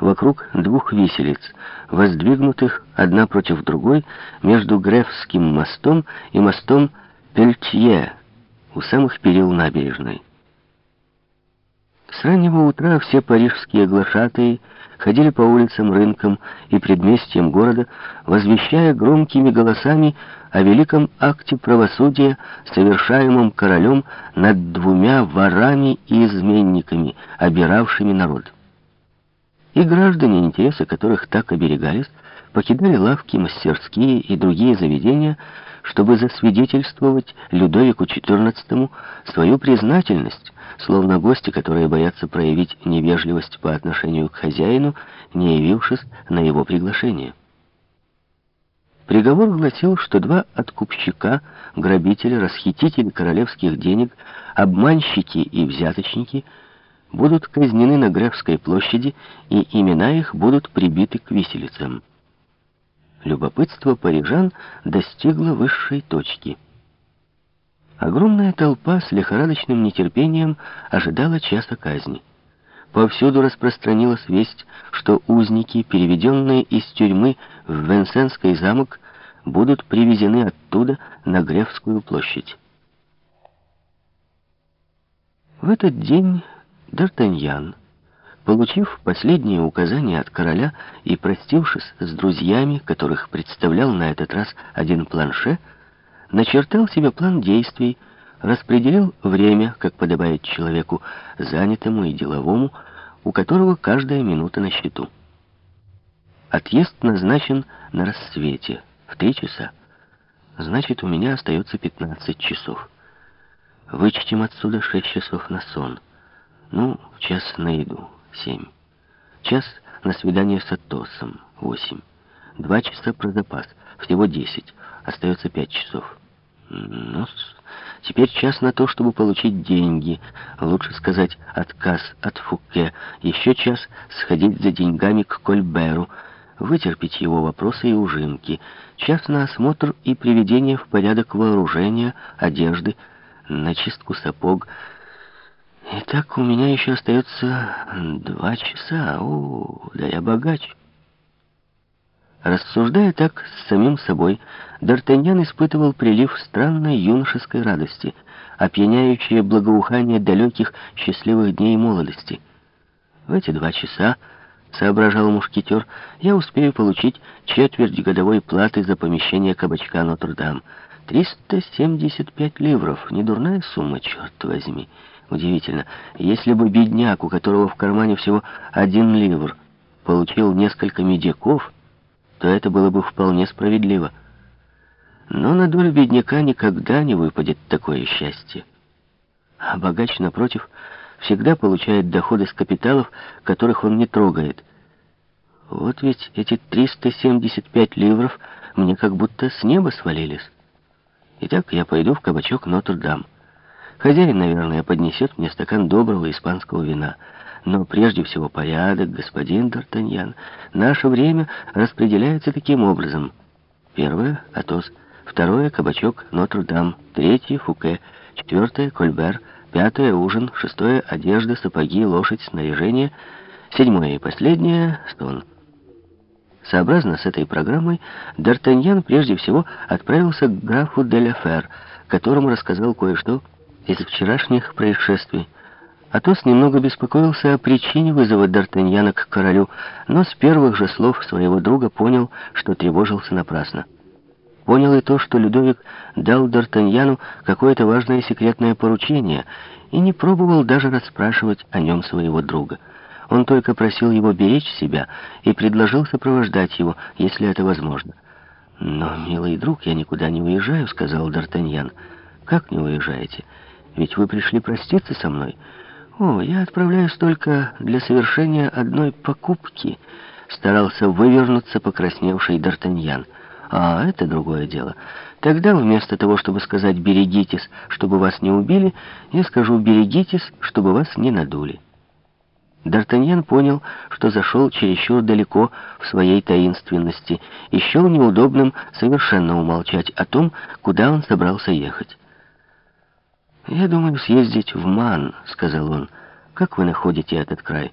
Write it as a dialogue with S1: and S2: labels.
S1: вокруг двух виселиц, воздвигнутых одна против другой между Грефским мостом и мостом Пельтье у самых перил набережной. С раннего утра все парижские глашатые ходили по улицам, рынкам и предместьям города, возвещая громкими голосами о великом акте правосудия, совершаемом королем над двумя ворами и изменниками, обиравшими народ. И граждане, интересы которых так оберегались, покидали лавки, мастерские и другие заведения, чтобы засвидетельствовать Людовику XIV свою признательность, словно гости, которые боятся проявить невежливость по отношению к хозяину, не явившись на его приглашение. Приговор гласил, что два откупщика, грабители, расхитители королевских денег, обманщики и взяточники будут казнены на Грефской площади, и имена их будут прибиты к виселицам. Любопытство парижан достигло высшей точки — Огромная толпа с лихорадочным нетерпением ожидала часа казни. Повсюду распространилась весть, что узники, переведенные из тюрьмы в Венсенский замок, будут привезены оттуда на Гревскую площадь. В этот день Д'Артаньян, получив последние указания от короля и простившись с друзьями, которых представлял на этот раз один планше, начертал себе план действий, распределил время, как подобает человеку занятому и деловому, у которого каждая минута на счету. Отъезд назначен на рассвете, в три часа. Значит, у меня остается 15 часов. Вычтем отсюда 6 часов на сон. Ну, час на еду, 7. Час на свидание с Атосом, 8. Два часа про запас, всего 10. Остается 5 часов. Ну, теперь час на то, чтобы получить деньги. Лучше сказать, отказ от Фуке. Еще час сходить за деньгами к Кольберу, вытерпеть его вопросы и ужинки. Час на осмотр и приведение в порядок вооружения, одежды, на чистку сапог. Итак, у меня еще остается два часа. О, да я богач. Рассуждая так с самим собой, Д'Артаньян испытывал прилив странной юношеской радости, опьяняющее благоухание далеких счастливых дней молодости. В эти два часа, соображал мушкетер, я успею получить четверть годовой платы за помещение кабачка Нотр-Дам. 375 ливров, недурная сумма, черт возьми. Удивительно, если бы бедняк, у которого в кармане всего один ливр, получил несколько медиков, то это было бы вполне справедливо. Но на долю бедняка никогда не выпадет такое счастье. А богач, напротив, всегда получает доходы с капиталов, которых он не трогает. Вот ведь эти 375 ливров мне как будто с неба свалились. Итак, я пойду в кабачок Нотр-Дам. Хозяин, наверное, поднесет мне стакан доброго испанского вина — но прежде всего порядок, господин Д'Артаньян. Наше время распределяется таким образом. Первое — Атос. Второе — кабачок Нотр-Дам. Третье — Фуке. Четвертое — Кольбер. Пятое — ужин. Шестое — одежда, сапоги, лошадь, снаряжение. Седьмое и последнее — стон. Сообразно с этой программой, Д'Артаньян прежде всего отправился к графу де ла Фер, которому рассказал кое-что из вчерашних происшествий. Атос немного беспокоился о причине вызова Д'Артаньяна к королю, но с первых же слов своего друга понял, что тревожился напрасно. Понял и то, что Людовик дал Д'Артаньяну какое-то важное секретное поручение и не пробовал даже расспрашивать о нем своего друга. Он только просил его беречь себя и предложил сопровождать его, если это возможно. «Но, милый друг, я никуда не уезжаю», — сказал Д'Артаньян. «Как не уезжаете? Ведь вы пришли проститься со мной». «О, я отправляюсь только для совершения одной покупки», — старался вывернуться покрасневший Д'Артаньян. «А, это другое дело. Тогда вместо того, чтобы сказать «берегитесь», чтобы вас не убили, я скажу «берегитесь», чтобы вас не надули». Д'Артаньян понял, что зашел чересчур далеко в своей таинственности и счел неудобным совершенно умолчать о том, куда он собрался ехать. «Я думаю съездить в Ман», — сказал он. «Как вы находите этот край?»